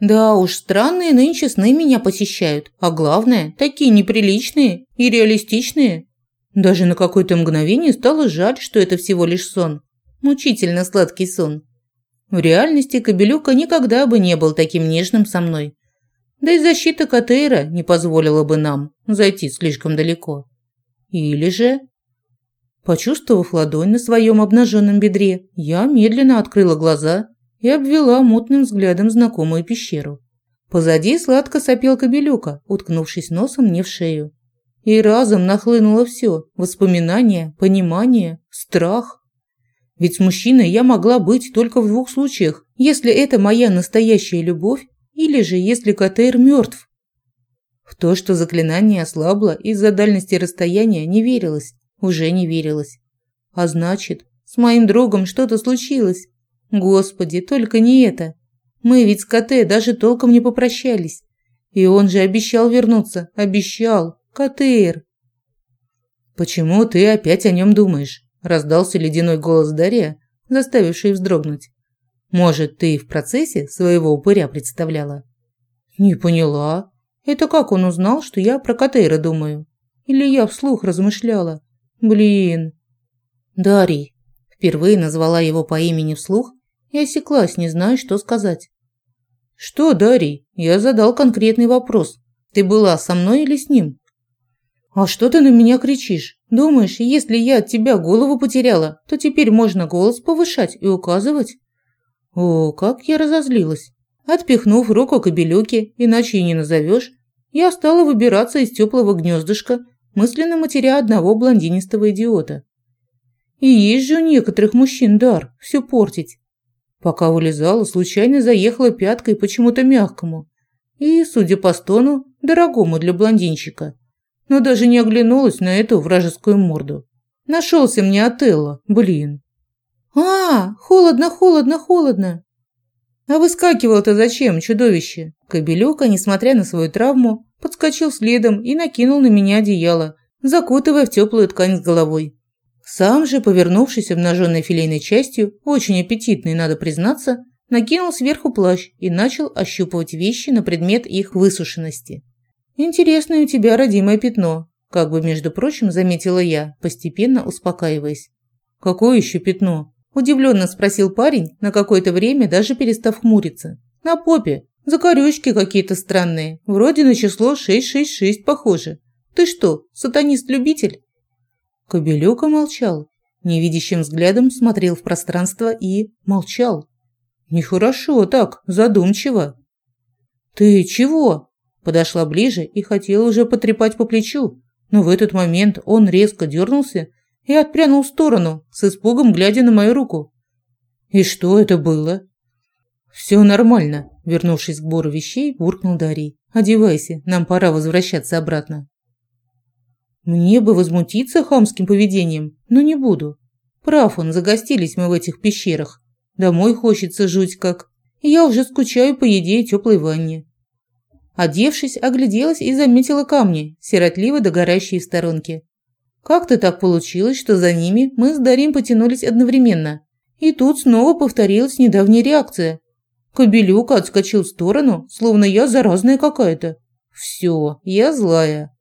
Да уж, странные нынче сны меня посещают, а главное, такие неприличные и реалистичные. Даже на какое-то мгновение стало жаль, что это всего лишь сон. Мучительно сладкий сон. В реальности Кобелюка никогда бы не был таким нежным со мной. Да и защита Катейра не позволила бы нам зайти слишком далеко. Или же... Почувствовав ладонь на своем обнаженном бедре, я медленно открыла глаза и обвела мутным взглядом знакомую пещеру. Позади сладко сопел кобелюка, уткнувшись носом мне в шею. И разом нахлынуло все – воспоминания, понимание, страх. Ведь мужчиной я могла быть только в двух случаях, если это моя настоящая любовь или же если Катейр мертв. В то, что заклинание ослабло из-за дальности расстояния, не верилось, уже не верилось. А значит, с моим другом что-то случилось. Господи, только не это. Мы ведь с КТ даже толком не попрощались. И он же обещал вернуться, обещал. КТР. Почему ты опять о нем думаешь? раздался ледяной голос Дарья, заставивший вздрогнуть. Может, ты в процессе своего упыря представляла? Не поняла. Это как он узнал, что я про Катейра думаю? Или я вслух размышляла? Блин. Дарий. Впервые назвала его по имени вслух и осеклась, не зная, что сказать. Что, Дарий? Я задал конкретный вопрос. Ты была со мной или с ним? А что ты на меня кричишь? Думаешь, если я от тебя голову потеряла, то теперь можно голос повышать и указывать? О, как я разозлилась. Отпихнув руку кобелюки, иначе и не назовешь, я стала выбираться из теплого гнездышка, мысленно матеря одного блондинистого идиота. И есть же у некоторых мужчин дар все портить. Пока вылезала, случайно заехала пяткой почему-то мягкому и, судя по стону, дорогому для блондинчика. Но даже не оглянулась на эту вражескую морду. Нашелся мне Отелло, блин. «А, холодно, холодно, холодно!» «А выскакивал-то зачем, чудовище?» Кобелюка, несмотря на свою травму, подскочил следом и накинул на меня одеяло, закутывая в теплую ткань с головой. Сам же, повернувшись обнаженной филейной частью, очень аппетитный, надо признаться, накинул сверху плащ и начал ощупывать вещи на предмет их высушенности. «Интересное у тебя родимое пятно», – как бы, между прочим, заметила я, постепенно успокаиваясь. «Какое еще пятно?» – удивленно спросил парень, на какое-то время даже перестав хмуриться. «На попе. Закорючки какие-то странные. Вроде на число 666 похоже. Ты что, сатанист-любитель?» Кобелюка молчал, невидящим взглядом смотрел в пространство и молчал. Нехорошо так, задумчиво. Ты чего? Подошла ближе и хотела уже потрепать по плечу, но в этот момент он резко дернулся и отпрянул в сторону, с испугом глядя на мою руку. И что это было? Все нормально, вернувшись к бору вещей, буркнул Дарий. Одевайся, нам пора возвращаться обратно. Мне бы возмутиться хамским поведением, но не буду. Прав он, загостились мы в этих пещерах. Домой хочется жуть как. И я уже скучаю по еде и теплой ванне. Одевшись, огляделась и заметила камни, сиротливо догорающие в сторонке. Как-то так получилось, что за ними мы с Дарьем потянулись одновременно. И тут снова повторилась недавняя реакция. Кобелюка отскочил в сторону, словно я заразная какая-то. Все, я злая.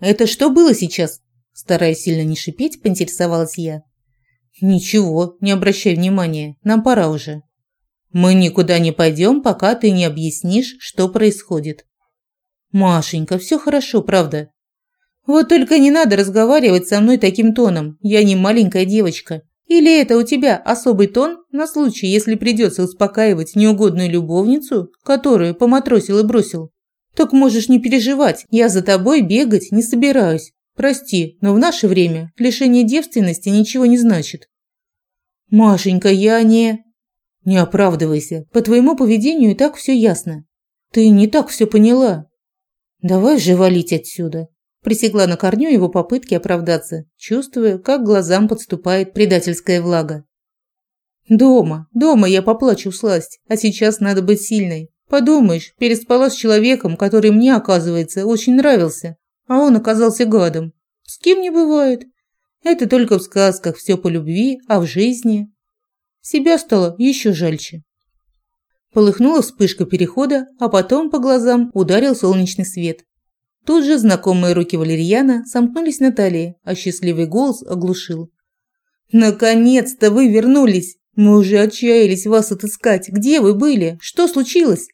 «Это что было сейчас?» Стараясь сильно не шипеть, поинтересовалась я. «Ничего, не обращай внимания, нам пора уже. Мы никуда не пойдем, пока ты не объяснишь, что происходит». «Машенька, все хорошо, правда?» «Вот только не надо разговаривать со мной таким тоном, я не маленькая девочка. Или это у тебя особый тон на случай, если придется успокаивать неугодную любовницу, которую поматросил и бросил?» Так можешь не переживать, я за тобой бегать не собираюсь. Прости, но в наше время лишение девственности ничего не значит. Машенька, я не... Не оправдывайся. По твоему поведению и так все ясно. Ты не так все поняла. Давай же валить отсюда. Пресекла на корню его попытки оправдаться, чувствуя, как глазам подступает предательская влага. Дома, дома я поплачу сласть, а сейчас надо быть сильной. Подумаешь, переспала с человеком, который мне, оказывается, очень нравился, а он оказался гадом. С кем не бывает. Это только в сказках все по любви, а в жизни... Себя стало еще жальче. Полыхнула вспышка перехода, а потом по глазам ударил солнечный свет. Тут же знакомые руки Валерьяна сомкнулись на талии, а счастливый голос оглушил. «Наконец-то вы вернулись! Мы уже отчаялись вас отыскать. Где вы были? Что случилось?»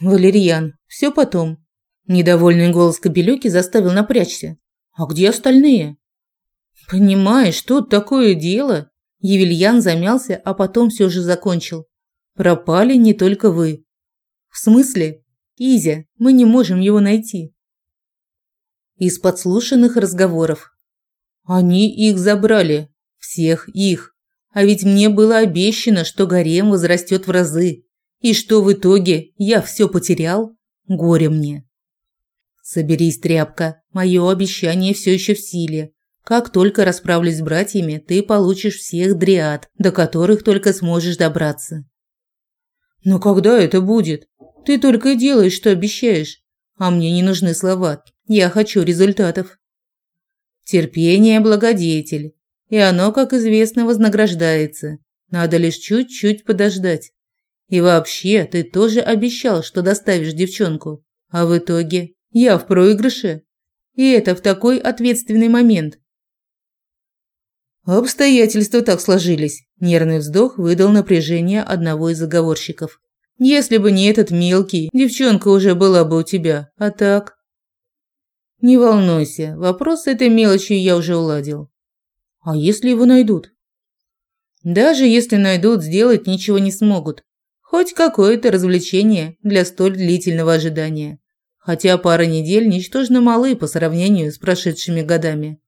«Валерьян, все потом». Недовольный голос Кобелюки заставил напрячься. «А где остальные?» «Понимаешь, тут такое дело?» Евельян замялся, а потом все же закончил. «Пропали не только вы». «В смысле?» «Изя, мы не можем его найти». Из подслушанных разговоров. «Они их забрали. Всех их. А ведь мне было обещано, что гарем возрастет в разы. И что в итоге? Я все потерял? Горе мне». «Соберись, тряпка. Мое обещание все еще в силе. Как только расправлюсь с братьями, ты получишь всех дриад, до которых только сможешь добраться. Но когда это будет? Ты только и делаешь, что обещаешь. А мне не нужны слова. Я хочу результатов. Терпение – благодетель. И оно, как известно, вознаграждается. Надо лишь чуть-чуть подождать. И вообще, ты тоже обещал, что доставишь девчонку. А в итоге я в проигрыше. И это в такой ответственный момент. Обстоятельства так сложились. Нервный вздох выдал напряжение одного из заговорщиков. Если бы не этот мелкий, девчонка уже была бы у тебя. А так? Не волнуйся, вопрос с этой мелочью я уже уладил. А если его найдут? Даже если найдут, сделать ничего не смогут. Хоть какое-то развлечение для столь длительного ожидания. Хотя пара недель ничтожно малы по сравнению с прошедшими годами.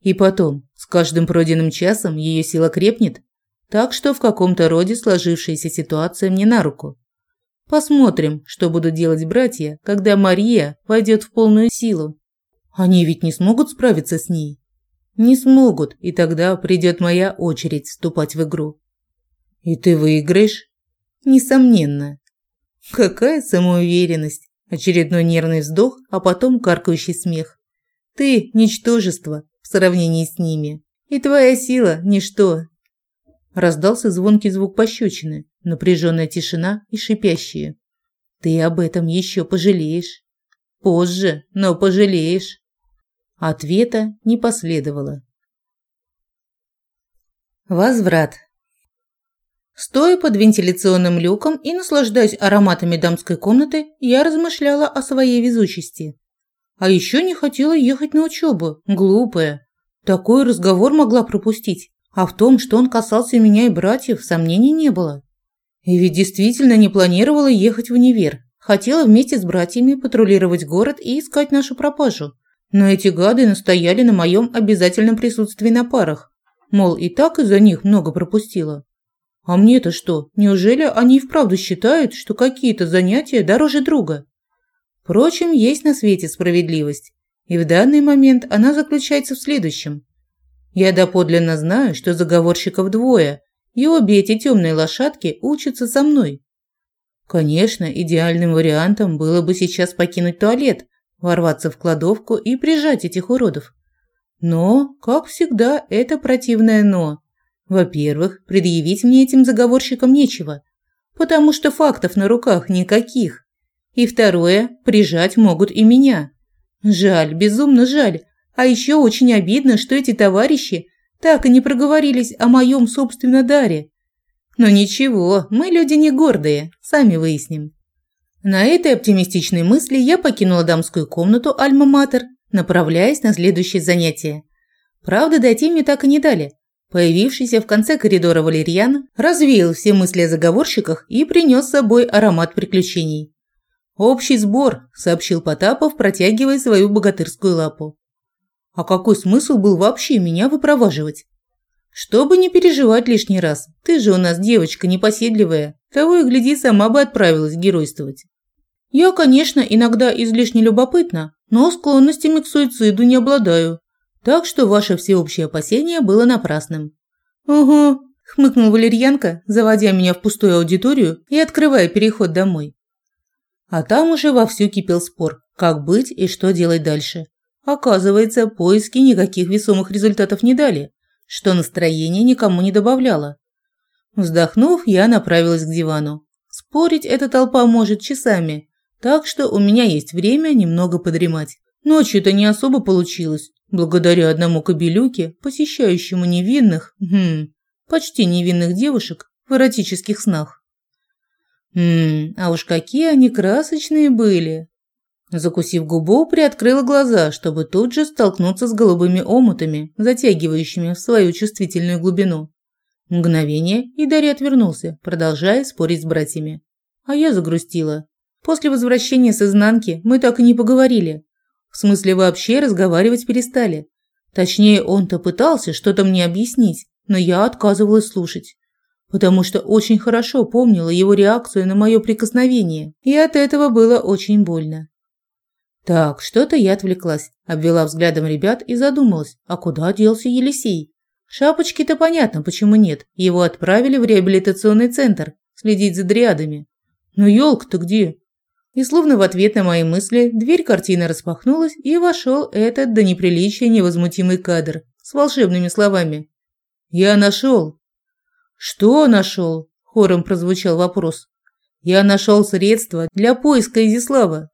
И потом, с каждым пройденным часом ее сила крепнет, так что в каком-то роде сложившаяся ситуация мне на руку. Посмотрим, что будут делать братья, когда Мария войдет в полную силу. Они ведь не смогут справиться с ней. Не смогут, и тогда придет моя очередь вступать в игру. И ты выиграешь? Несомненно. Какая самоуверенность. Очередной нервный вздох, а потом каркающий смех. Ты – ничтожество, в сравнении с ними. И твоя сила – ничто. Раздался звонкий звук пощечины, напряженная тишина и шипящие. Ты об этом еще пожалеешь. Позже, но пожалеешь. Ответа не последовало. Возврат. Стоя под вентиляционным люком и наслаждаясь ароматами дамской комнаты, я размышляла о своей везучести. А еще не хотела ехать на учебу. Глупая. Такой разговор могла пропустить. А в том, что он касался меня и братьев, сомнений не было. И ведь действительно не планировала ехать в универ. Хотела вместе с братьями патрулировать город и искать нашу пропажу. Но эти гады настояли на моем обязательном присутствии на парах. Мол, и так из-за них много пропустила. А мне-то что, неужели они и вправду считают, что какие-то занятия дороже друга? Впрочем, есть на свете справедливость, и в данный момент она заключается в следующем. Я доподлинно знаю, что заговорщиков двое, и обе эти темные лошадки учатся со мной. Конечно, идеальным вариантом было бы сейчас покинуть туалет, ворваться в кладовку и прижать этих уродов. Но, как всегда, это противное «но». Во-первых, предъявить мне этим заговорщикам нечего, потому что фактов на руках никаких. И второе, прижать могут и меня. Жаль, безумно жаль. А еще очень обидно, что эти товарищи так и не проговорились о моем собственном даре. Но ничего, мы люди не гордые, сами выясним. На этой оптимистичной мысли я покинула дамскую комнату Альма-Матер, направляясь на следующее занятие. Правда, дойти мне так и не дали. Появившийся в конце коридора валерьян развеял все мысли о заговорщиках и принес с собой аромат приключений. «Общий сбор», – сообщил Потапов, протягивая свою богатырскую лапу. «А какой смысл был вообще меня выпроваживать?» «Чтобы не переживать лишний раз. Ты же у нас девочка непоседливая. Того и гляди, сама бы отправилась геройствовать». «Я, конечно, иногда излишне любопытна, но склонностями к суициду не обладаю. Так что ваше всеобщее опасение было напрасным». «Угу», – хмыкнул Валерьянка, заводя меня в пустую аудиторию и открывая переход домой. А там уже вовсю кипел спор, как быть и что делать дальше. Оказывается, поиски никаких весомых результатов не дали, что настроение никому не добавляло. Вздохнув, я направилась к дивану. Спорить эта толпа может часами, так что у меня есть время немного подремать. Ночью-то не особо получилось, благодаря одному кобелюке, посещающему невинных, хм, почти невинных девушек в эротических снах. Ммм, а уж какие они красочные были. Закусив губу, приоткрыла глаза, чтобы тут же столкнуться с голубыми омутами, затягивающими в свою чувствительную глубину. Мгновение, и Дарья отвернулся, продолжая спорить с братьями. А я загрустила. После возвращения с изнанки мы так и не поговорили. В смысле, вообще разговаривать перестали. Точнее, он-то пытался что-то мне объяснить, но я отказывалась слушать потому что очень хорошо помнила его реакцию на мое прикосновение, и от этого было очень больно. Так, что-то я отвлеклась, обвела взглядом ребят и задумалась, а куда делся Елисей? Шапочки-то понятно, почему нет. Его отправили в реабилитационный центр следить за дриадами. Но елка-то где? И словно в ответ на мои мысли дверь картины распахнулась, и вошел этот до неприличия невозмутимый кадр с волшебными словами. «Я нашел!» «Что нашел?» – хором прозвучал вопрос. «Я нашел средства для поиска Изислава».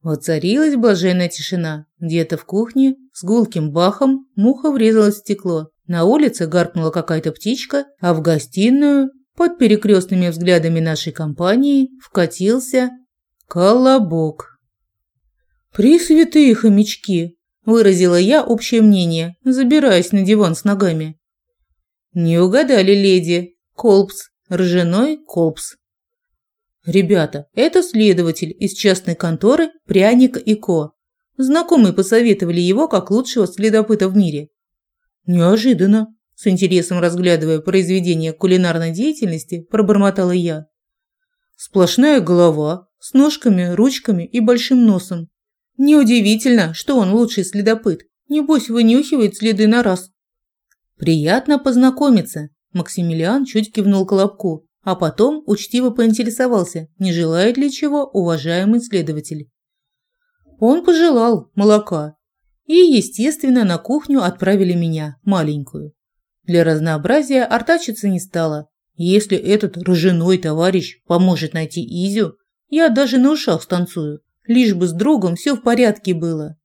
Воцарилась блаженная тишина. Где-то в кухне с гулким бахом муха врезалась в стекло. На улице гаркнула какая-то птичка, а в гостиную, под перекрестными взглядами нашей компании, вкатился колобок. «Пресвятые хомячки!» – выразила я общее мнение, забираясь на диван с ногами. Не угадали, леди. Колпс. Ржаной колпс. Ребята, это следователь из частной конторы Пряник и Ко. Знакомые посоветовали его как лучшего следопыта в мире. Неожиданно, с интересом разглядывая произведение кулинарной деятельности, пробормотала я. Сплошная голова, с ножками, ручками и большим носом. Неудивительно, что он лучший следопыт. Небось, вынюхивает следы на раз. «Приятно познакомиться», – Максимилиан чуть кивнул Колобку, а потом учтиво поинтересовался, не желает ли чего уважаемый следователь. Он пожелал молока. И, естественно, на кухню отправили меня, маленькую. Для разнообразия артачиться не стала. Если этот роженой товарищ поможет найти Изю, я даже на ушах станцую, лишь бы с другом все в порядке было.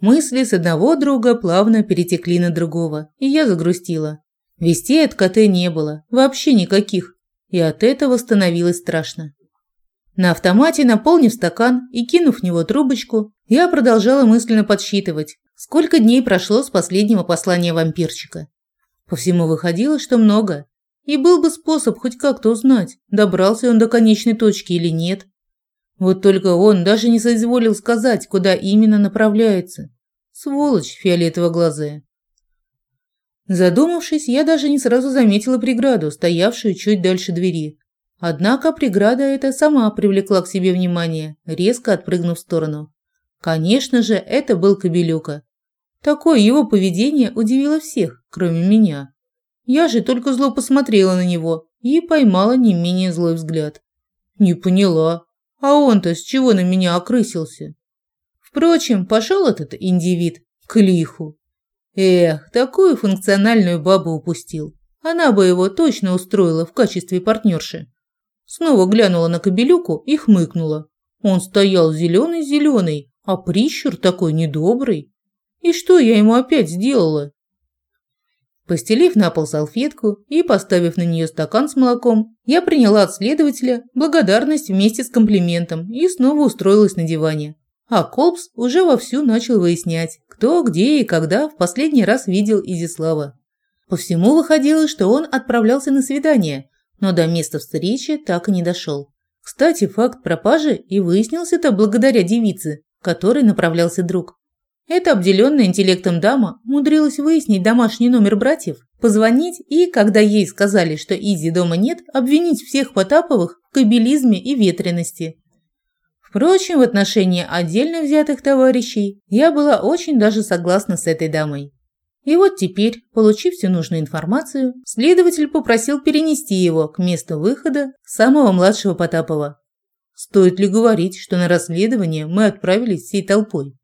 Мысли с одного друга плавно перетекли на другого, и я загрустила. Вестей от КТ не было, вообще никаких, и от этого становилось страшно. На автомате, наполнив стакан и кинув в него трубочку, я продолжала мысленно подсчитывать, сколько дней прошло с последнего послания вампирчика. По всему выходило, что много. И был бы способ хоть как-то узнать, добрался он до конечной точки или нет. Вот только он даже не соизволил сказать, куда именно направляется. Сволочь фиолетово-глазая. Задумавшись, я даже не сразу заметила преграду, стоявшую чуть дальше двери. Однако преграда эта сама привлекла к себе внимание, резко отпрыгнув в сторону. Конечно же, это был Кобелюка. Такое его поведение удивило всех, кроме меня. Я же только зло посмотрела на него и поймала не менее злой взгляд. Не поняла, а он-то с чего на меня окрысился? Впрочем, пошел этот индивид к лиху. Эх, такую функциональную бабу упустил. Она бы его точно устроила в качестве партнерши. Снова глянула на кобелюку и хмыкнула. Он стоял зеленый-зеленый, а прищур такой недобрый. И что я ему опять сделала? Постелив на пол салфетку и поставив на нее стакан с молоком, я приняла от следователя благодарность вместе с комплиментом и снова устроилась на диване. А Колпс уже вовсю начал выяснять, кто, где и когда в последний раз видел Изислава. По всему выходило, что он отправлялся на свидание, но до места встречи так и не дошел. Кстати, факт пропажи и выяснился-то благодаря девице, которой направлялся друг. Эта обделенная интеллектом дама умудрилась выяснить домашний номер братьев, позвонить и, когда ей сказали, что Изи дома нет, обвинить всех Потаповых в кабелизме и ветренности. Впрочем, в отношении отдельно взятых товарищей я была очень даже согласна с этой дамой. И вот теперь, получив всю нужную информацию, следователь попросил перенести его к месту выхода самого младшего Потапова. Стоит ли говорить, что на расследование мы отправились всей толпой?